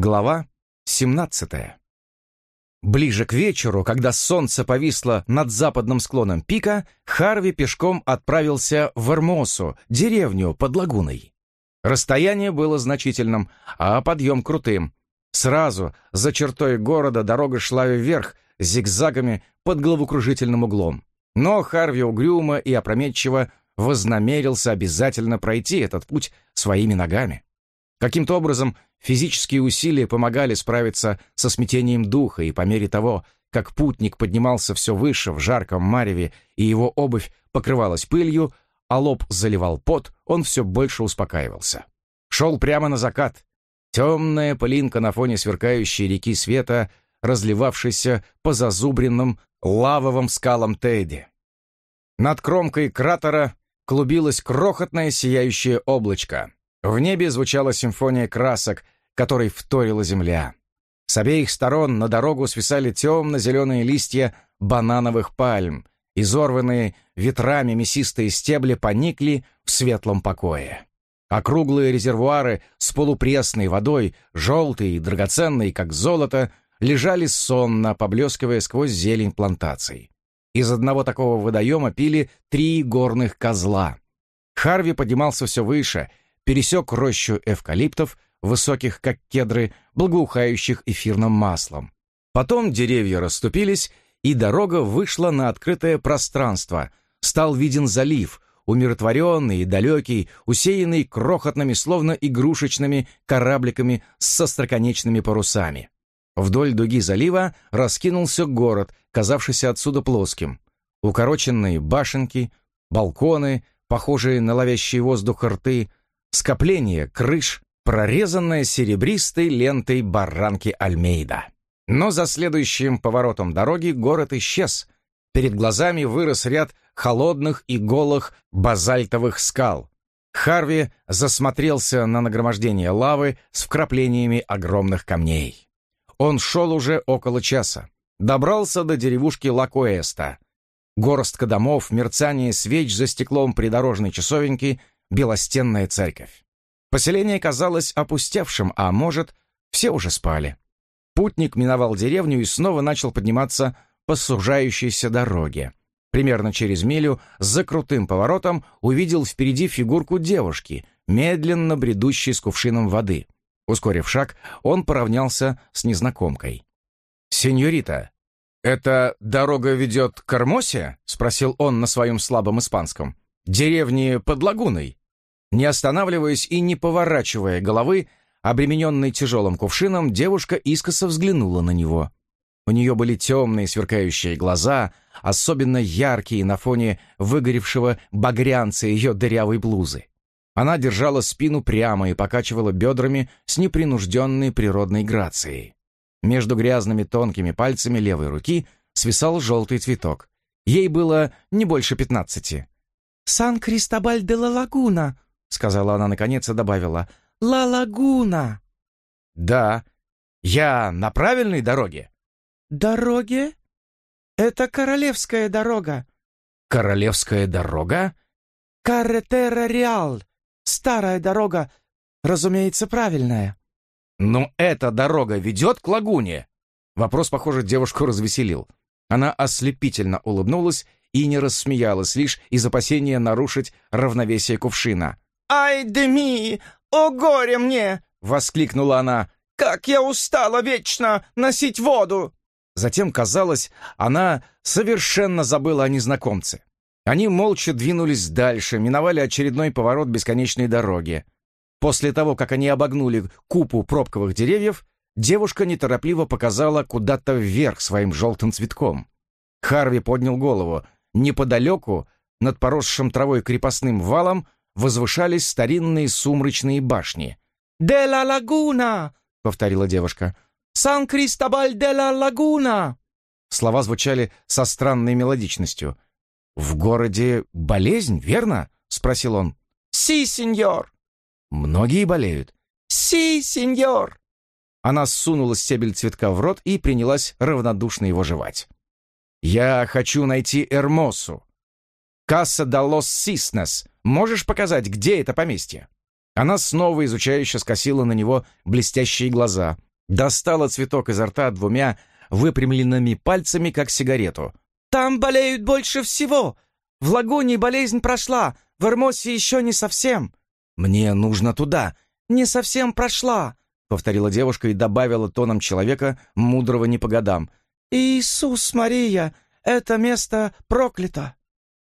Глава 17 Ближе к вечеру, когда солнце повисло над западным склоном пика, Харви пешком отправился в Эрмосу, деревню под лагуной. Расстояние было значительным, а подъем крутым. Сразу за чертой города дорога шла вверх, зигзагами под головокружительным углом. Но Харви угрюмо и опрометчиво вознамерился обязательно пройти этот путь своими ногами. Каким-то образом физические усилия помогали справиться со смятением духа, и по мере того, как путник поднимался все выше в жарком мареве, и его обувь покрывалась пылью, а лоб заливал пот, он все больше успокаивался. Шел прямо на закат. Темная пылинка на фоне сверкающей реки света, разливавшейся по зазубренным лавовым скалам Тейди. Над кромкой кратера клубилось крохотное сияющее облачко. В небе звучала симфония красок, которой вторила земля. С обеих сторон на дорогу свисали темно-зеленые листья банановых пальм, изорванные ветрами мясистые стебли поникли в светлом покое. Округлые резервуары с полупресной водой, желтые и драгоценные, как золото, лежали сонно, поблескивая сквозь зелень плантаций. Из одного такого водоема пили три горных козла. Харви поднимался все выше, пересек рощу эвкалиптов, высоких как кедры, благоухающих эфирным маслом. Потом деревья расступились, и дорога вышла на открытое пространство. Стал виден залив, умиротворенный и далекий, усеянный крохотными, словно игрушечными корабликами с остроконечными парусами. Вдоль дуги залива раскинулся город, казавшийся отсюда плоским. Укороченные башенки, балконы, похожие на ловящий воздух рты, скопление крыш, прорезанное серебристой лентой баранки Альмейда. Но за следующим поворотом дороги город исчез. Перед глазами вырос ряд холодных и голых базальтовых скал. Харви засмотрелся на нагромождение лавы с вкраплениями огромных камней. Он шел уже около часа. Добрался до деревушки Лакоэста. Горстка домов, мерцание свеч за стеклом придорожной часовенки — белостенная церковь. Поселение казалось опустевшим, а может, все уже спали. Путник миновал деревню и снова начал подниматься по сужающейся дороге. Примерно через милю, за крутым поворотом, увидел впереди фигурку девушки, медленно бредущей с кувшином воды. Ускорив шаг, он поравнялся с незнакомкой. «Сеньорита, эта дорога ведет к Армосе?» — спросил он на своем слабом испанском. «Деревни под лагуной?» Не останавливаясь и не поворачивая головы, обремененной тяжелым кувшином, девушка искоса взглянула на него. У нее были темные сверкающие глаза, особенно яркие на фоне выгоревшего багрянца ее дырявой блузы. Она держала спину прямо и покачивала бедрами с непринужденной природной грацией. Между грязными тонкими пальцами левой руки свисал желтый цветок. Ей было не больше пятнадцати. «Сан-Кристобаль де ла Лагуна», — сказала она наконец и добавила. «Ла Лагуна!» «Да. Я на правильной дороге?» «Дороге? Это Королевская дорога». «Королевская дорога?» «Карретера Реал. Старая дорога, разумеется, правильная». «Но эта дорога ведет к лагуне?» Вопрос, похоже, девушку развеселил. Она ослепительно улыбнулась и не рассмеялась лишь из опасения нарушить равновесие кувшина. «Ай, Деми! О, горе мне!» — воскликнула она. «Как я устала вечно носить воду!» Затем, казалось, она совершенно забыла о незнакомце. Они молча двинулись дальше, миновали очередной поворот бесконечной дороги. После того, как они обогнули купу пробковых деревьев, девушка неторопливо показала куда-то вверх своим желтым цветком. Харви поднял голову. Неподалеку, над поросшим травой крепостным валом, возвышались старинные сумрачные башни. «Де ла лагуна!» — повторила девушка. «Сан-Кристобаль де ла лагуна!» Слова звучали со странной мелодичностью. «В городе болезнь, верно?» — спросил он. «Си, сеньор!» «Многие болеют?» «Си, сеньор!» Она сунула стебель цветка в рот и принялась равнодушно его жевать. «Я хочу найти Эрмосу. Касса Даллос Сиснес Можешь показать, где это поместье?» Она снова изучающе скосила на него блестящие глаза. Достала цветок изо рта двумя выпрямленными пальцами, как сигарету. «Там болеют больше всего! В лагуне болезнь прошла, в Эрмосе еще не совсем!» «Мне нужно туда!» «Не совсем прошла!» — повторила девушка и добавила тоном человека, мудрого не по годам. «Иисус Мария, это место проклято!»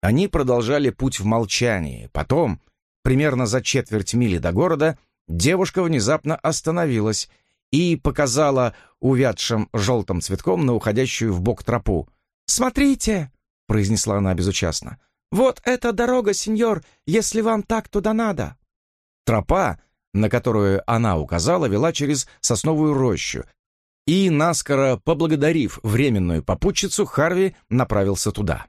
Они продолжали путь в молчании. Потом, примерно за четверть мили до города, девушка внезапно остановилась и показала увядшим желтым цветком на уходящую в бок тропу. «Смотрите!» — произнесла она безучастно. «Вот эта дорога, сеньор, если вам так туда надо!» Тропа, на которую она указала, вела через сосновую рощу, и, наскоро поблагодарив временную попутчицу, Харви направился туда.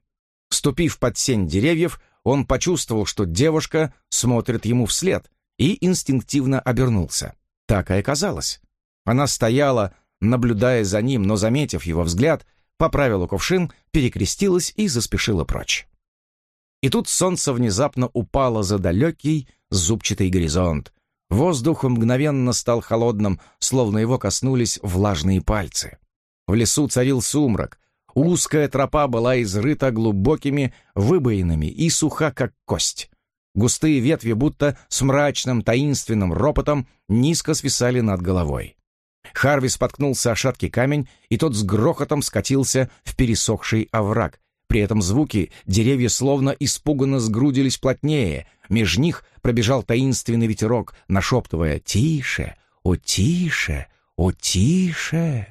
Ступив под сень деревьев, он почувствовал, что девушка смотрит ему вслед, и инстинктивно обернулся. Так и оказалось. Она стояла, наблюдая за ним, но, заметив его взгляд, поправила кувшин, перекрестилась и заспешила прочь. И тут солнце внезапно упало за далекий зубчатый горизонт. Воздух мгновенно стал холодным, словно его коснулись влажные пальцы. В лесу царил сумрак, Узкая тропа была изрыта глубокими выбоинами и суха, как кость. Густые ветви будто с мрачным таинственным ропотом низко свисали над головой. Харви споткнулся о шаткий камень, и тот с грохотом скатился в пересохший овраг. При этом звуки деревья словно испуганно сгрудились плотнее, меж них пробежал таинственный ветерок, нашептывая «Тише! О, тише! О, тише!»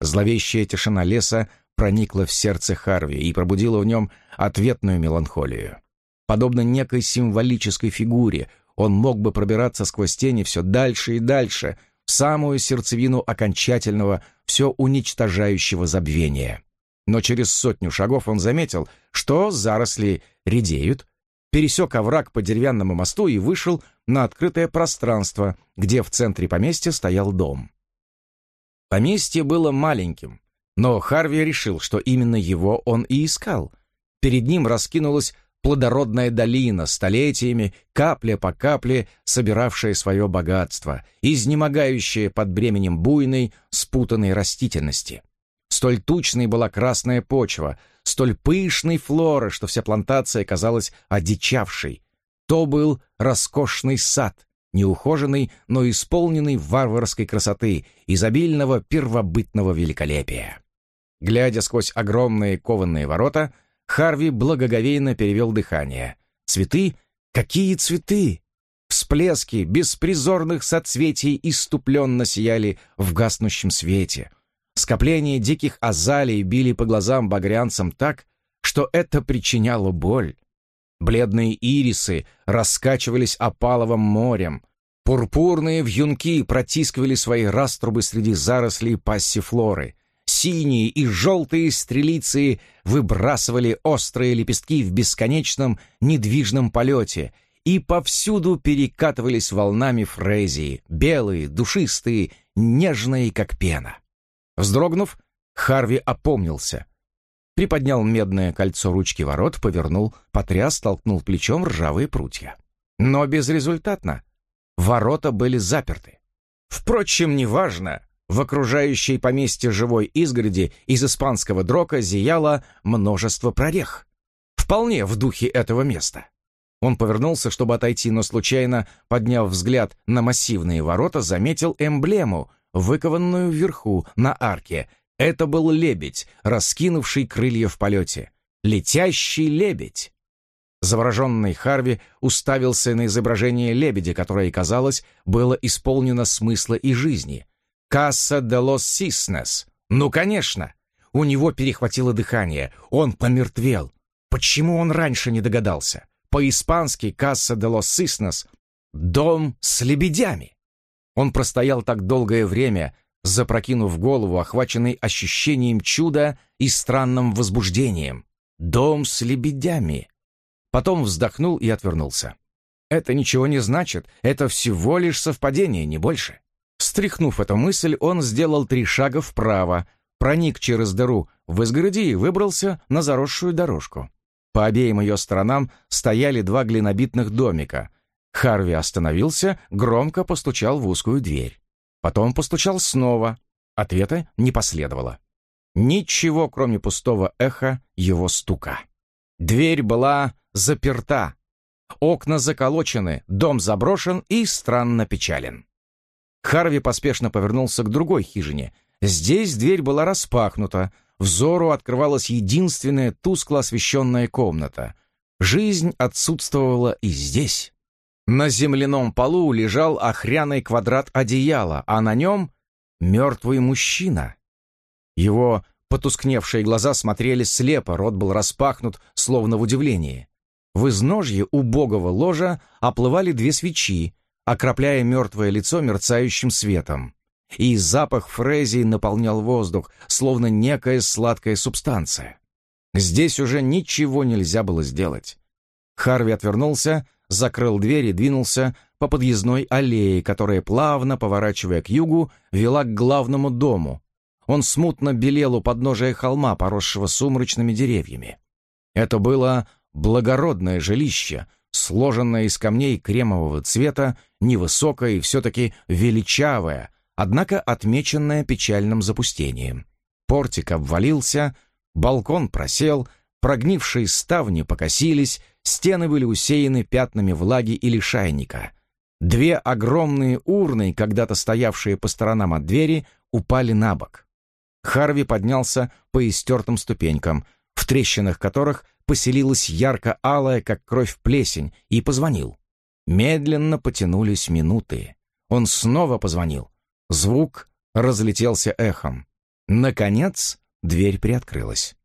Зловещая тишина леса проникла в сердце Харви и пробудила в нем ответную меланхолию. Подобно некой символической фигуре, он мог бы пробираться сквозь тени все дальше и дальше, в самую сердцевину окончательного, все уничтожающего забвения. Но через сотню шагов он заметил, что заросли редеют, пересек овраг по деревянному мосту и вышел на открытое пространство, где в центре поместья стоял дом. Поместье было маленьким, но Харви решил, что именно его он и искал. Перед ним раскинулась плодородная долина, столетиями, капля по капле, собиравшая свое богатство, изнемогающая под бременем буйной, спутанной растительности. Столь тучной была красная почва, столь пышной флоры, что вся плантация казалась одичавшей. То был роскошный сад, неухоженный, но исполненный варварской красоты, изобильного первобытного великолепия. Глядя сквозь огромные кованые ворота, Харви благоговейно перевел дыхание. Цветы? Какие цветы? Всплески беспризорных соцветий иступленно сияли в гаснущем свете. Скопление диких азалий били по глазам багрянцам так, что это причиняло боль. Бледные ирисы раскачивались опаловым морем. Пурпурные вьюнки протискивали свои раструбы среди зарослей пассифлоры синие и желтые стрелицы выбрасывали острые лепестки в бесконечном недвижном полете, и повсюду перекатывались волнами фрезии, белые, душистые, нежные, как пена. Вздрогнув, Харви опомнился. Приподнял медное кольцо ручки ворот, повернул, потряс, толкнул плечом ржавые прутья. Но безрезультатно. Ворота были заперты. Впрочем, неважно, в окружающей поместье живой изгороди из испанского дрока зияло множество прорех. Вполне в духе этого места. Он повернулся, чтобы отойти, но случайно, подняв взгляд на массивные ворота, заметил эмблему, выкованную вверху, на арке. Это был лебедь, раскинувший крылья в полете. Летящий лебедь. Завороженный Харви уставился на изображение лебедя, которое, казалось, было исполнено смысла и жизни. Касса де лос Сиснес. Ну, конечно. У него перехватило дыхание. Он помертвел. Почему он раньше не догадался? По-испански «Касса де лос Сиснес» — «Дом с лебедями». Он простоял так долгое время, запрокинув голову, охваченный ощущением чуда и странным возбуждением. «Дом с лебедями». Потом вздохнул и отвернулся. «Это ничего не значит, это всего лишь совпадение, не больше». Стряхнув эту мысль, он сделал три шага вправо, проник через дыру в изгороди и выбрался на заросшую дорожку. По обеим ее сторонам стояли два глинобитных домика. Харви остановился, громко постучал в узкую дверь. Потом постучал снова. Ответа не последовало. Ничего, кроме пустого эха его стука. Дверь была заперта. Окна заколочены, дом заброшен и странно печален. Харви поспешно повернулся к другой хижине. Здесь дверь была распахнута, взору открывалась единственная тускло освещенная комната. Жизнь отсутствовала и здесь. На земляном полу лежал охряный квадрат одеяла, а на нем мертвый мужчина. Его потускневшие глаза смотрели слепо, рот был распахнут, словно в удивлении. В изножье убогого ложа оплывали две свечи, окропляя мертвое лицо мерцающим светом. И запах фрезии наполнял воздух, словно некая сладкая субстанция. Здесь уже ничего нельзя было сделать. Харви отвернулся, закрыл дверь и двинулся по подъездной аллее, которая, плавно поворачивая к югу, вела к главному дому. Он смутно белел у подножия холма, поросшего сумрачными деревьями. Это было благородное жилище, сложенное из камней кремового цвета, невысокое и все-таки величавое, однако отмеченное печальным запустением. Портик обвалился, балкон просел, прогнившие ставни покосились, стены были усеяны пятнами влаги и лишайника. Две огромные урны, когда-то стоявшие по сторонам от двери, упали на бок. Харви поднялся по истертым ступенькам, в трещинах которых поселилась ярко-алая, как кровь, плесень, и позвонил. Медленно потянулись минуты. Он снова позвонил. Звук разлетелся эхом. Наконец дверь приоткрылась.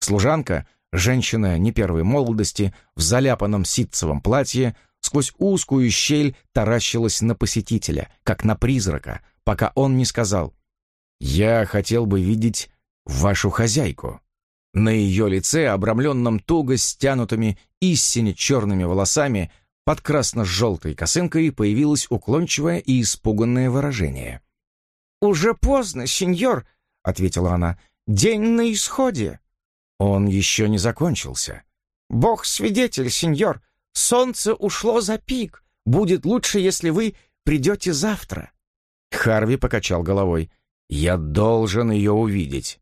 Служанка, женщина не первой молодости, в заляпанном ситцевом платье, сквозь узкую щель таращилась на посетителя, как на призрака, пока он не сказал «Я хотел бы видеть вашу хозяйку». На ее лице, обрамленном туго стянутыми истине черными волосами, под красно-желтой косынкой появилось уклончивое и испуганное выражение. «Уже поздно, сеньор», — ответила она. «День на исходе». Он еще не закончился. «Бог свидетель, сеньор. Солнце ушло за пик. Будет лучше, если вы придете завтра». Харви покачал головой. «Я должен ее увидеть».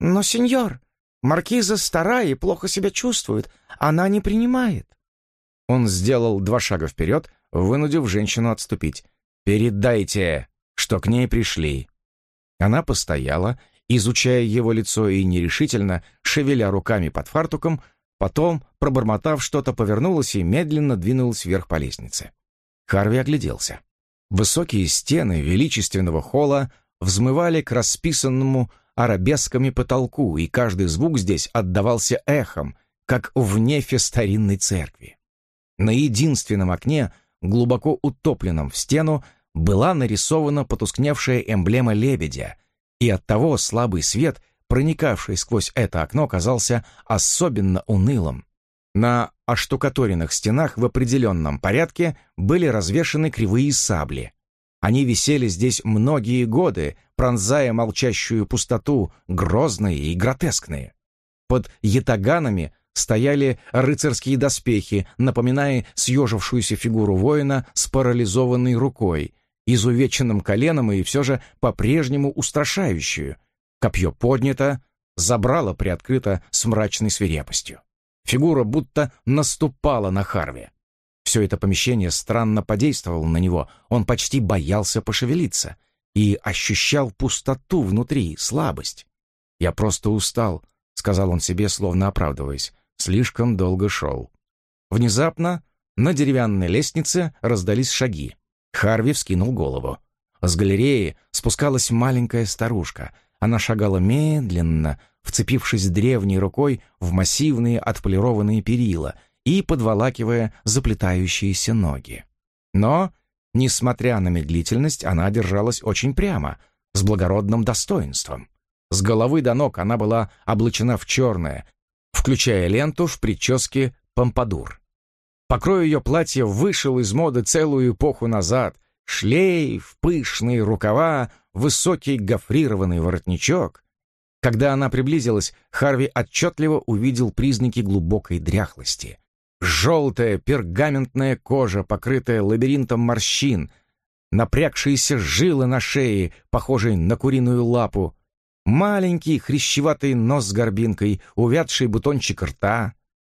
«Но, сеньор, Маркиза старая и плохо себя чувствует. Она не принимает». Он сделал два шага вперед, вынудив женщину отступить. «Передайте, что к ней пришли». Она постояла, изучая его лицо и нерешительно, шевеля руками под фартуком, потом, пробормотав что-то, повернулась и медленно двинулась вверх по лестнице. Харви огляделся. Высокие стены величественного холла взмывали к расписанному арабесками потолку, и каждый звук здесь отдавался эхом, как в нефе старинной церкви. На единственном окне, глубоко утопленном в стену, была нарисована потускневшая эмблема лебедя, и оттого слабый свет, проникавший сквозь это окно, казался особенно унылым. На оштукатуренных стенах в определенном порядке были развешаны кривые сабли. Они висели здесь многие годы, пронзая молчащую пустоту, грозные и гротескные. Под ятаганами стояли рыцарские доспехи, напоминая съежившуюся фигуру воина с парализованной рукой, изувеченным коленом и все же по-прежнему устрашающую. Копье поднято, забрало приоткрыто с мрачной свирепостью. Фигура будто наступала на Харви. Все это помещение странно подействовало на него, он почти боялся пошевелиться и ощущал пустоту внутри, слабость. «Я просто устал», — сказал он себе, словно оправдываясь. «Слишком долго шел». Внезапно на деревянной лестнице раздались шаги. Харви вскинул голову. С галереи спускалась маленькая старушка. Она шагала медленно, вцепившись древней рукой в массивные отполированные перила — и подволакивая заплетающиеся ноги. Но, несмотря на медлительность, она держалась очень прямо, с благородным достоинством. С головы до ног она была облачена в черное, включая ленту в прическе помпадур. Покрой ее платья вышел из моды целую эпоху назад. Шлейф, пышные рукава, высокий гофрированный воротничок. Когда она приблизилась, Харви отчетливо увидел признаки глубокой дряхлости. Желтая пергаментная кожа, покрытая лабиринтом морщин, напрягшиеся жилы на шее, похожие на куриную лапу, маленький хрящеватый нос с горбинкой, увядший бутончик рта,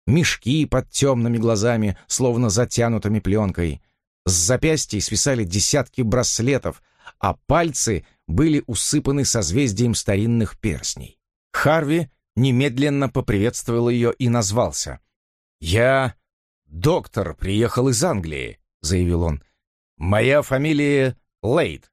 мешки под темными глазами, словно затянутыми пленкой. С запястья свисали десятки браслетов, а пальцы были усыпаны созвездием старинных перстней. Харви немедленно поприветствовал ее и назвался. «Я доктор, приехал из Англии», — заявил он. «Моя фамилия Лейд.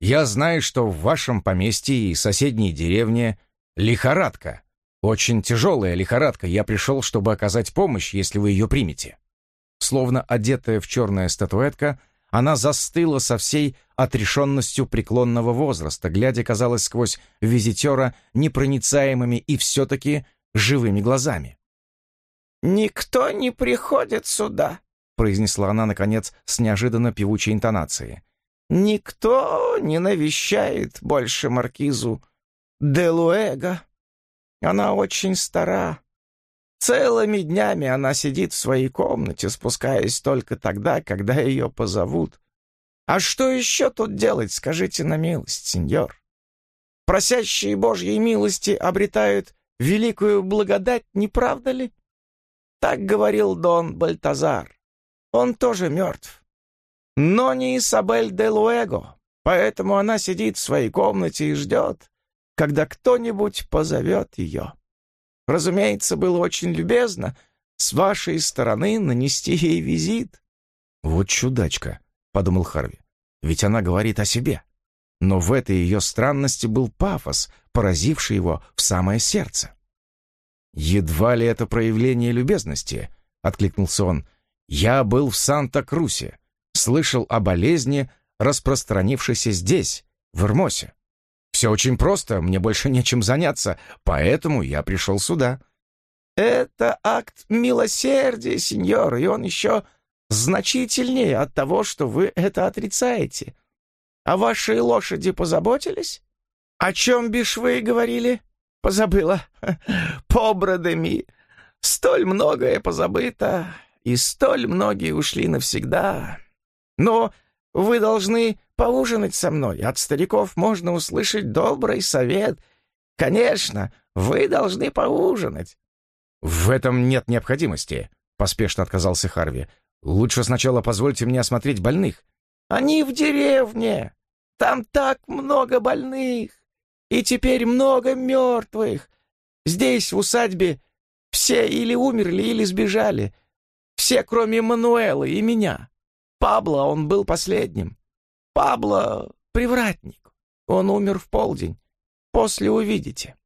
Я знаю, что в вашем поместье и соседней деревне лихорадка. Очень тяжелая лихорадка. Я пришел, чтобы оказать помощь, если вы ее примете». Словно одетая в черная статуэтка, она застыла со всей отрешенностью преклонного возраста, глядя, казалось, сквозь визитера непроницаемыми и все-таки живыми глазами. «Никто не приходит сюда», — произнесла она, наконец, с неожиданно певучей интонацией. «Никто не навещает больше маркизу Делуэга. Она очень стара. Целыми днями она сидит в своей комнате, спускаясь только тогда, когда ее позовут. А что еще тут делать, скажите на милость, сеньор? Просящие Божьей милости обретают великую благодать, не правда ли? Так говорил Дон Бальтазар. Он тоже мертв. Но не Исабель де Луэго, поэтому она сидит в своей комнате и ждет, когда кто-нибудь позовет ее. Разумеется, было очень любезно с вашей стороны нанести ей визит. «Вот чудачка», — подумал Харви, — «ведь она говорит о себе». Но в этой ее странности был пафос, поразивший его в самое сердце. «Едва ли это проявление любезности», — откликнулся он. «Я был в Санта-Крусе, слышал о болезни, распространившейся здесь, в Эрмосе. Все очень просто, мне больше нечем заняться, поэтому я пришел сюда». «Это акт милосердия, сеньор, и он еще значительнее от того, что вы это отрицаете. А ваши лошади позаботились? О чем бишь вы говорили?» Позабыла. Побродами. Столь многое позабыто, и столь многие ушли навсегда. Но вы должны поужинать со мной. От стариков можно услышать добрый совет. Конечно, вы должны поужинать». «В этом нет необходимости», — поспешно отказался Харви. «Лучше сначала позвольте мне осмотреть больных». «Они в деревне. Там так много больных. И теперь много мертвых. Здесь, в усадьбе, все или умерли, или сбежали. Все, кроме Мануэла и меня. Пабло, он был последним. Пабло — привратник. Он умер в полдень. После увидите».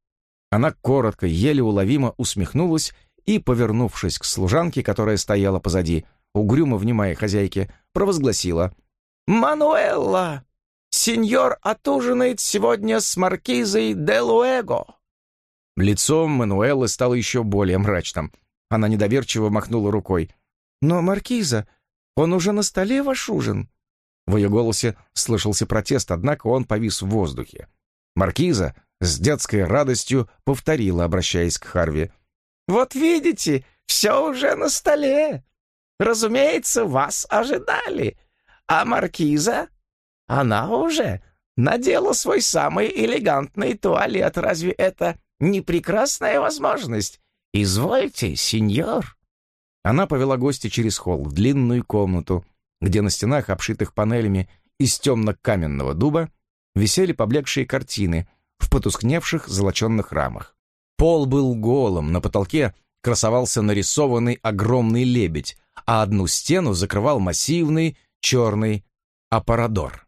Она коротко, еле уловимо усмехнулась и, повернувшись к служанке, которая стояла позади, угрюмо внимая хозяйке, провозгласила «Мануэлла, сеньор отужинает сегодня с маркизой де Луэго». Лицом Мануэллы стало еще более мрачным. Она недоверчиво махнула рукой. «Но, маркиза, он уже на столе ваш ужин?» В ее голосе слышался протест, однако он повис в воздухе. Маркиза с детской радостью повторила, обращаясь к Харви. «Вот видите, все уже на столе. Разумеется, вас ожидали. А маркиза? Она уже надела свой самый элегантный туалет. Разве это не прекрасная возможность? Извольте, сеньор». Она повела гостя через холл в длинную комнату, где на стенах, обшитых панелями из темно-каменного дуба, висели поблекшие картины в потускневших золоченных рамах. Пол был голым, на потолке красовался нарисованный огромный лебедь, а одну стену закрывал массивный черный аппарадор.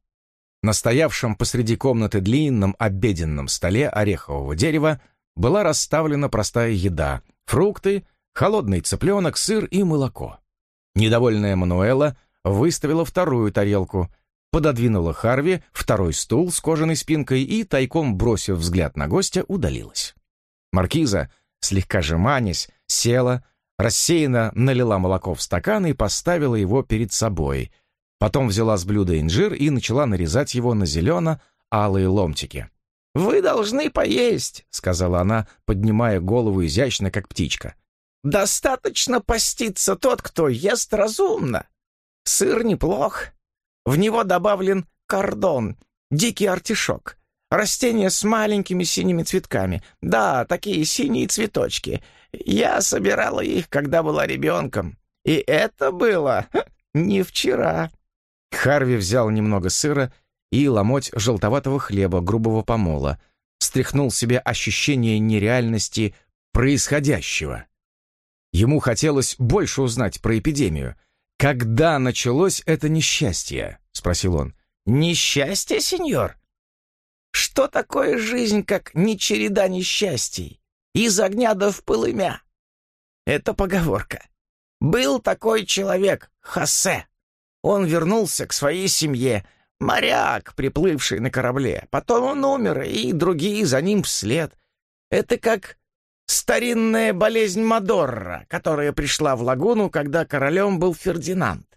На стоявшем посреди комнаты длинном обеденном столе орехового дерева была расставлена простая еда, фрукты, холодный цыпленок, сыр и молоко. Недовольная Мануэла выставила вторую тарелку, пододвинула Харви второй стул с кожаной спинкой и, тайком бросив взгляд на гостя, удалилась. Маркиза, слегка жеманясь, села, рассеянно налила молоко в стакан и поставила его перед собой. Потом взяла с блюда инжир и начала нарезать его на зелено-алые ломтики. «Вы должны поесть», — сказала она, поднимая голову изящно, как птичка. «Достаточно поститься тот, кто ест разумно. Сыр неплох. В него добавлен кордон, дикий артишок, растение с маленькими синими цветками. Да, такие синие цветочки. Я собирала их, когда была ребенком. И это было не вчера». Харви взял немного сыра и ломоть желтоватого хлеба грубого помола, стряхнул себе ощущение нереальности происходящего. Ему хотелось больше узнать про эпидемию. «Когда началось это несчастье?» — спросил он. «Несчастье, сеньор? Что такое жизнь, как не череда несчастий? Из огня до в полымя?» Это поговорка. Был такой человек, Хосе. Он вернулся к своей семье, моряк, приплывший на корабле. Потом он умер, и другие за ним вслед. Это как старинная болезнь Мадорра, которая пришла в лагуну, когда королем был Фердинанд.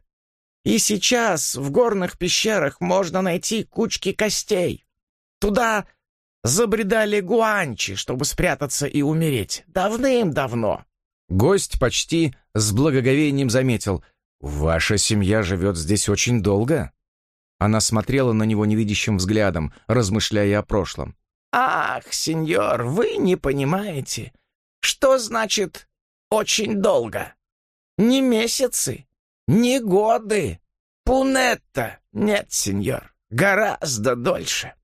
И сейчас в горных пещерах можно найти кучки костей. Туда забредали гуанчи, чтобы спрятаться и умереть. Давным-давно. Гость почти с благоговением заметил. «Ваша семья живет здесь очень долго?» Она смотрела на него невидящим взглядом, размышляя о прошлом. «Ах, сеньор, вы не понимаете. Что значит «очень долго»? Не месяцы, не годы. Пунетта. Нет, сеньор, гораздо дольше».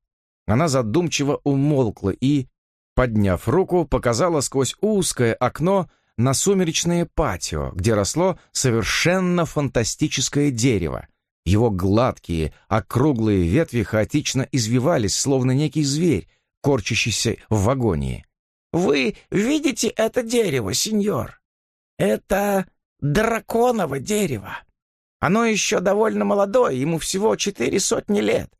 Она задумчиво умолкла и, подняв руку, показала сквозь узкое окно на сумеречное патио, где росло совершенно фантастическое дерево. Его гладкие, округлые ветви хаотично извивались, словно некий зверь, корчащийся в агонии. «Вы видите это дерево, сеньор? Это драконово дерево. Оно еще довольно молодое, ему всего четыре сотни лет.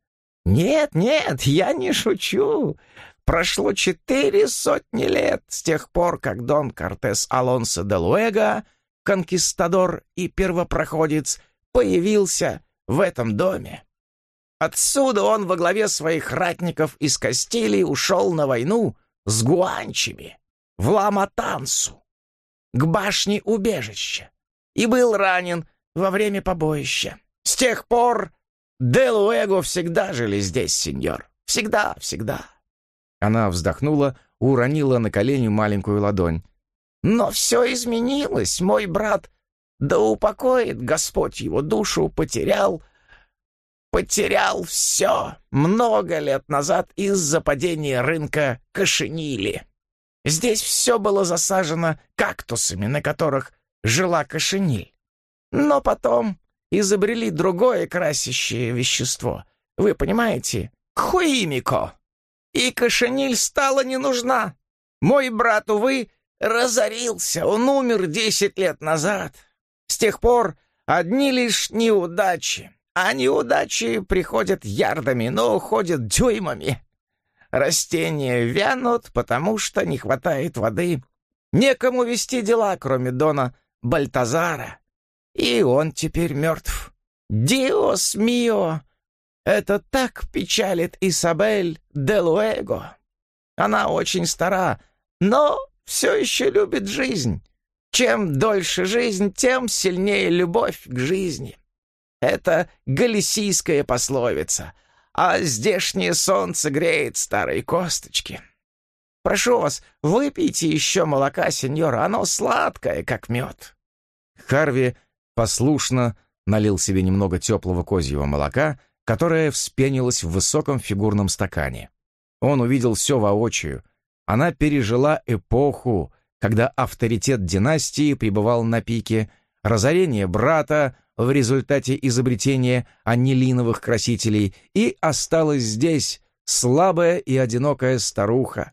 Нет, нет, я не шучу. Прошло четыре сотни лет с тех пор, как Дон Кортес Алонсо де Луэго, конкистадор и первопроходец, появился в этом доме. Отсюда он во главе своих ратников из Кастилии ушел на войну с гуанчами в Ламатансу, к башне убежища, и был ранен во время побоища. С тех пор де Луэго всегда жили здесь, сеньор. Всегда, всегда. Она вздохнула, уронила на колени маленькую ладонь. «Но все изменилось, мой брат, да упокоит Господь его душу, потерял, потерял все много лет назад из-за падения рынка кошенили. Здесь все было засажено кактусами, на которых жила кошениль. Но потом изобрели другое красящее вещество. Вы понимаете? Хуимико и кошениль стала не нужна. Мой брат, увы, разорился, он умер десять лет назад. С тех пор одни лишь неудачи, а неудачи приходят ярдами, но уходят дюймами. Растения вянут, потому что не хватает воды. Некому вести дела, кроме Дона Бальтазара. И он теперь мертв. «Диос мио!» Это так печалит Исабель де Луэго. Она очень стара, но все еще любит жизнь. Чем дольше жизнь, тем сильнее любовь к жизни. Это галисийская пословица, а здешнее солнце греет старые косточки. Прошу вас, выпейте еще молока, сеньор, оно сладкое, как мед». Харви послушно налил себе немного теплого козьего молока — которая вспенилась в высоком фигурном стакане. Он увидел все воочию. Она пережила эпоху, когда авторитет династии пребывал на пике, разорение брата в результате изобретения анилиновых красителей и осталась здесь слабая и одинокая старуха,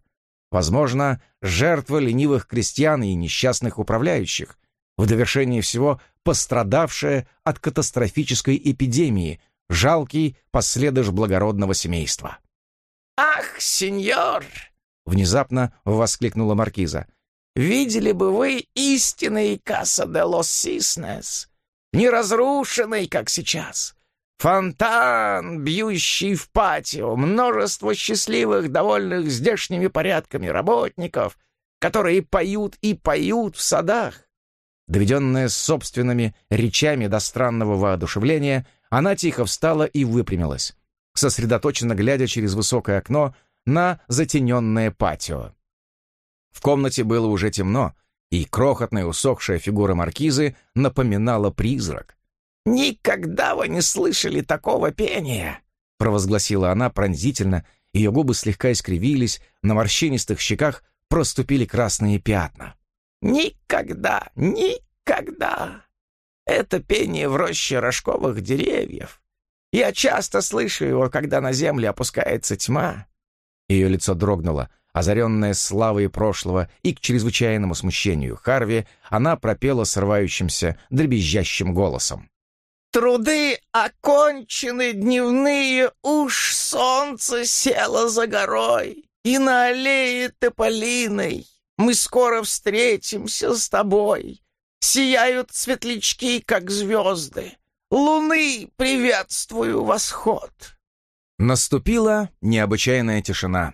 возможно, жертва ленивых крестьян и несчастных управляющих, в довершение всего пострадавшая от катастрофической эпидемии, жалкий последыш благородного семейства. «Ах, сеньор!» — внезапно воскликнула маркиза. «Видели бы вы истинный Касса де лос Сиснес, не разрушенный, как сейчас. Фонтан, бьющий в патио, множество счастливых, довольных здешними порядками работников, которые поют и поют в садах. Доведенная собственными речами до странного воодушевления, она тихо встала и выпрямилась, сосредоточенно глядя через высокое окно на затененное патио. В комнате было уже темно, и крохотная усохшая фигура маркизы напоминала призрак. «Никогда вы не слышали такого пения!» провозгласила она пронзительно, ее губы слегка искривились, на морщинистых щеках проступили красные пятна. «Никогда, никогда! Это пение в роще рожковых деревьев. Я часто слышу его, когда на землю опускается тьма». Ее лицо дрогнуло, озаренное славой прошлого, и к чрезвычайному смущению Харви она пропела срывающимся, дребезжащим голосом. Труды окончены дневные, уж солнце село за горой, и на аллее тополиной мы скоро встретимся с тобой. Сияют светлячки, как звезды. Луны приветствую восход. Наступила необычайная тишина.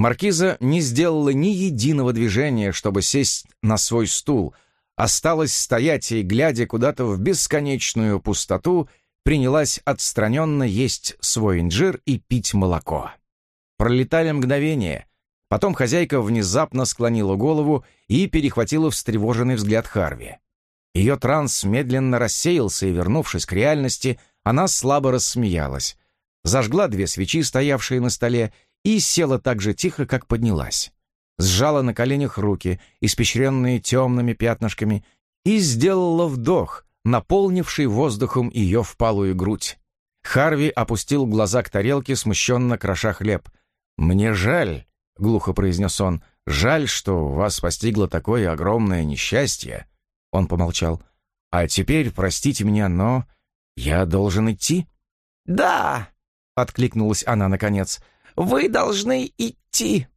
Маркиза не сделала ни единого движения, чтобы сесть на свой стул, осталась стоять и, глядя куда-то в бесконечную пустоту, принялась отстраненно есть свой инжир и пить молоко. Пролетали мгновения. Потом хозяйка внезапно склонила голову и перехватила встревоженный взгляд Харви. Ее транс медленно рассеялся, и, вернувшись к реальности, она слабо рассмеялась. Зажгла две свечи, стоявшие на столе, и села так же тихо, как поднялась. Сжала на коленях руки, испещренные темными пятнышками, и сделала вдох, наполнивший воздухом ее впалую грудь. Харви опустил глаза к тарелке, смущенно кроша хлеб. «Мне жаль», — глухо произнес он, — «жаль, что вас постигло такое огромное несчастье». Он помолчал. «А теперь, простите меня, но я должен идти?» «Да», — откликнулась она наконец, — вы должны идти».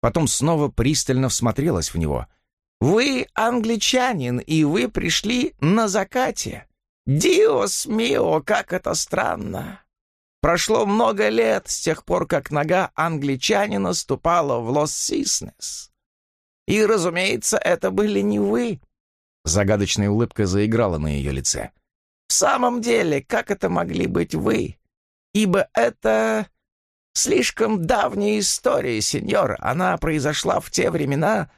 Потом снова пристально всмотрелась в него. «Вы англичанин, и вы пришли на закате. Диос мио, как это странно. Прошло много лет с тех пор, как нога англичанина ступала в Лос-Сиснес. И, разумеется, это были не вы». Загадочная улыбка заиграла на ее лице. «В самом деле, как это могли быть вы? Ибо это Слишком давняя история, сеньор. Она произошла в те времена,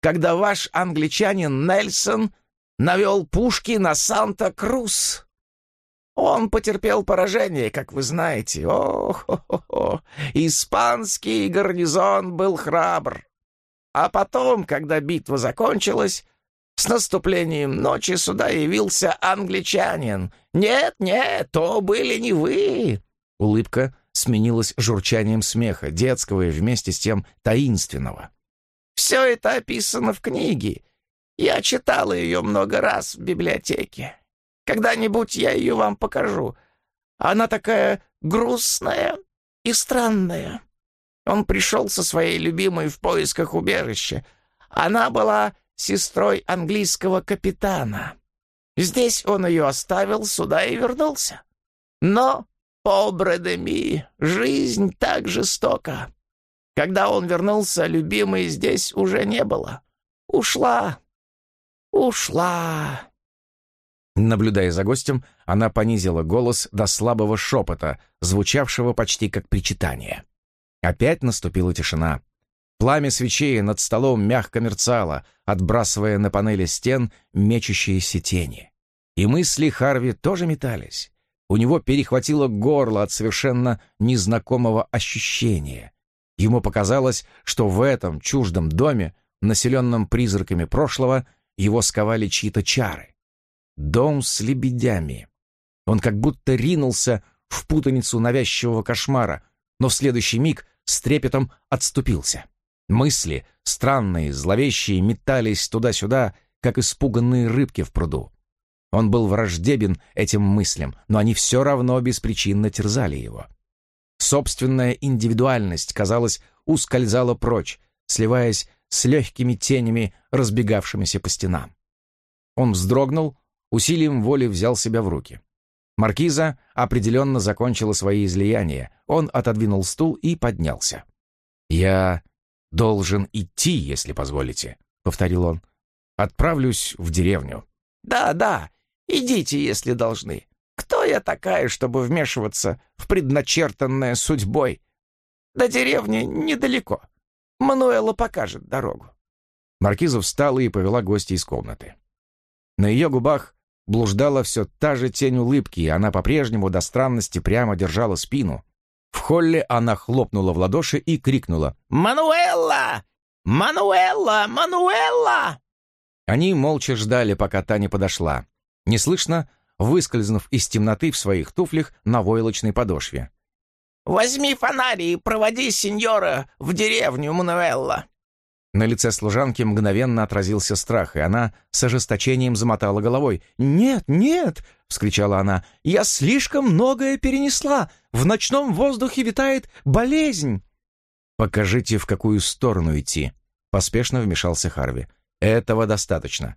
когда ваш англичанин Нельсон навел пушки на Санта-Крус. Он потерпел поражение, как вы знаете. О-хо-хо! Испанский гарнизон был храбр. А потом, когда битва закончилась, с наступлением ночи сюда явился англичанин. Нет, нет, то были не вы. Улыбка сменилось журчанием смеха, детского и вместе с тем таинственного. «Все это описано в книге. Я читала ее много раз в библиотеке. Когда-нибудь я ее вам покажу. Она такая грустная и странная. Он пришел со своей любимой в поисках убежища. Она была сестрой английского капитана. Здесь он ее оставил, сюда и вернулся. Но Обредеми, жизнь так жестока. Когда он вернулся, любимой здесь уже не было. Ушла, ушла. Наблюдая за гостем, она понизила голос до слабого шепота, звучавшего почти как причитание. Опять наступила тишина. Пламя свечей над столом мягко мерцало, отбрасывая на панели стен мечущиеся тени. И мысли Харви тоже метались. У него перехватило горло от совершенно незнакомого ощущения. Ему показалось, что в этом чуждом доме, населенном призраками прошлого, его сковали чьи-то чары. Дом с лебедями. Он как будто ринулся в путаницу навязчивого кошмара, но в следующий миг с трепетом отступился. Мысли, странные, зловещие, метались туда-сюда, как испуганные рыбки в пруду. Он был враждебен этим мыслям, но они все равно беспричинно терзали его. Собственная индивидуальность, казалось, ускользала прочь, сливаясь с легкими тенями, разбегавшимися по стенам. Он вздрогнул, усилием воли взял себя в руки. Маркиза определенно закончила свои излияния. Он отодвинул стул и поднялся. «Я должен идти, если позволите», — повторил он. «Отправлюсь в деревню». «Да, да, Идите, если должны. Кто я такая, чтобы вмешиваться в предначертанное судьбой? До деревни недалеко. Мануэла покажет дорогу». Маркиза встала и повела гостя из комнаты. На ее губах блуждала все та же тень улыбки, и она по-прежнему до странности прямо держала спину. В холле она хлопнула в ладоши и крикнула «Мануэлла! Мануэлла! Мануэлла!» Они молча ждали, пока та не подошла, неслышно выскользнув из темноты в своих туфлях на войлочной подошве. «Возьми фонарь и проводи сеньора в деревню Мануэлла!» На лице служанки мгновенно отразился страх, и она с ожесточением замотала головой. «Нет, нет!» — вскричала она. «Я слишком многое перенесла! В ночном воздухе витает болезнь!» «Покажите, в какую сторону идти!» — поспешно вмешался Харви. «Этого достаточно».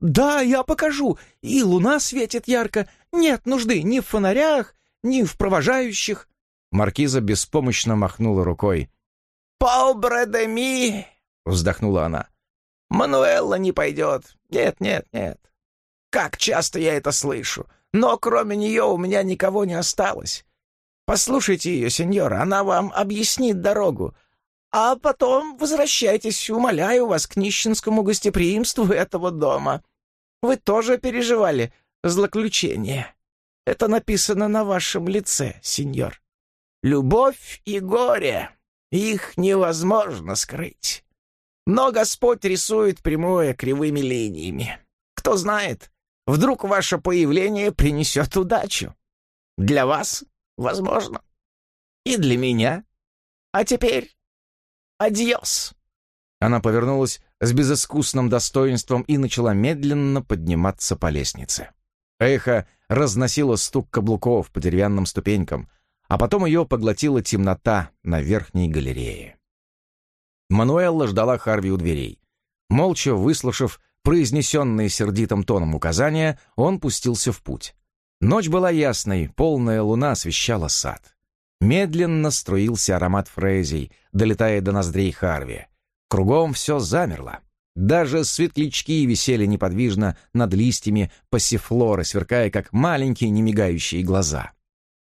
«Да, я покажу! И луна светит ярко! Нет нужды ни в фонарях, ни в провожающих!» Маркиза беспомощно махнула рукой. «Полбредеми!» — вздохнула она. «Мануэлла не пойдет. Нет, нет, нет. Как часто я это слышу. Но кроме нее у меня никого не осталось. Послушайте ее, сеньор, она вам объяснит дорогу. А потом возвращайтесь, умоляю вас, к нищенскому гостеприимству этого дома. Вы тоже переживали злоключение. Это написано на вашем лице, сеньор. Любовь и горе. Их невозможно скрыть. Но Господь рисует прямое кривыми линиями. Кто знает, вдруг ваше появление принесет удачу. Для вас, возможно, и для меня. А теперь адьос. Она повернулась с безыскусным достоинством и начала медленно подниматься по лестнице. Эхо разносило стук каблуков по деревянным ступенькам, а потом ее поглотила темнота на верхней галерее. Мануэлла ждала Харви у дверей. Молча выслушав произнесенные сердитым тоном указания, он пустился в путь. Ночь была ясной, полная луна освещала сад. Медленно струился аромат фрезий, долетая до ноздрей Харви. Кругом все замерло. Даже светлячки висели неподвижно над листьями пассифлоры, сверкая, как маленькие немигающие глаза.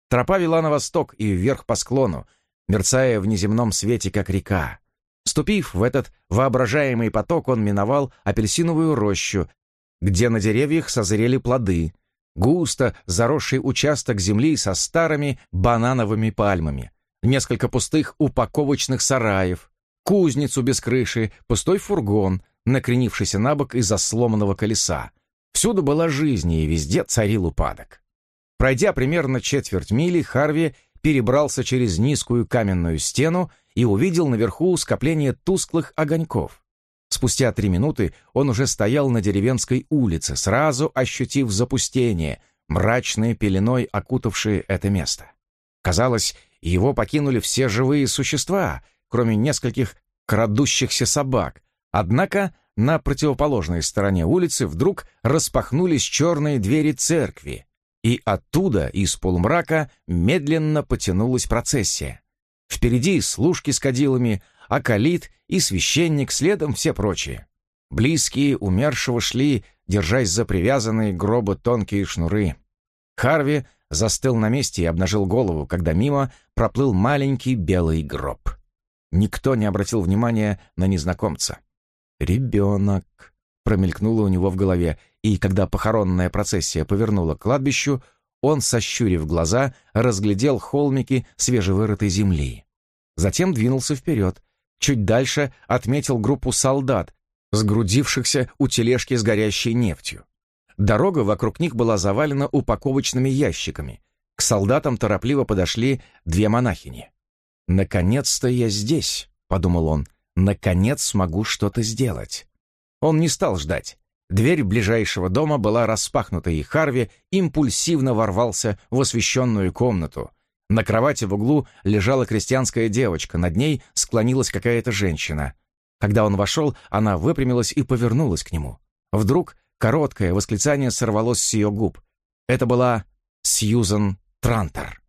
Тропа вела на восток и вверх по склону, мерцая в неземном свете, как река. Ступив в этот воображаемый поток, он миновал апельсиновую рощу, где на деревьях созрели плоды, густо заросший участок земли со старыми банановыми пальмами, несколько пустых упаковочных сараев, кузницу без крыши, пустой фургон, накренившийся на бок из-за сломанного колеса. Всюду была жизнь, и везде царил упадок. Пройдя примерно четверть мили, Харви перебрался через низкую каменную стену и увидел наверху скопление тусклых огоньков. Spустя три минуты он уже стоял на деревенской улице, сразу ощутив запустение, мрачной пеленой окутавшее это место. Казалось, его покинули все живые существа, кроме нескольких крадущихся собак. Однако на противоположной стороне улицы вдруг распахнулись черные двери церкви, и оттуда, из полумрака, медленно потянулась процессия. Впереди служки с кадилами, акалит и священник, следом все прочие. Близкие умершего шли, держась за привязанные к гробу тонкие шнуры. Харви застыл на месте и обнажил голову, когда мимо проплыл маленький белый гроб. Никто не обратил внимания на незнакомца. «Ребенок», — промелькнуло у него в голове, и когда похоронная процессия повернула к кладбищу, он, сощурив глаза, разглядел холмики свежевырытой земли. Затем двинулся вперед. Чуть дальше отметил группу солдат, сгрудившихся у тележки с горящей нефтью. Дорога вокруг них была завалена упаковочными ящиками. К солдатам торопливо подошли две монахини. «Наконец-то я здесь», — подумал он, — «наконец смогу что-то сделать». Он не стал ждать. Дверь ближайшего дома была распахнута, и Харви импульсивно ворвался в освещенную комнату. На кровати в углу лежала крестьянская девочка, над ней склонилась какая-то женщина. Когда он вошел, она выпрямилась и повернулась к нему. Вдруг короткое восклицание сорвалось с ее губ. Это была Сьюзан Трантер.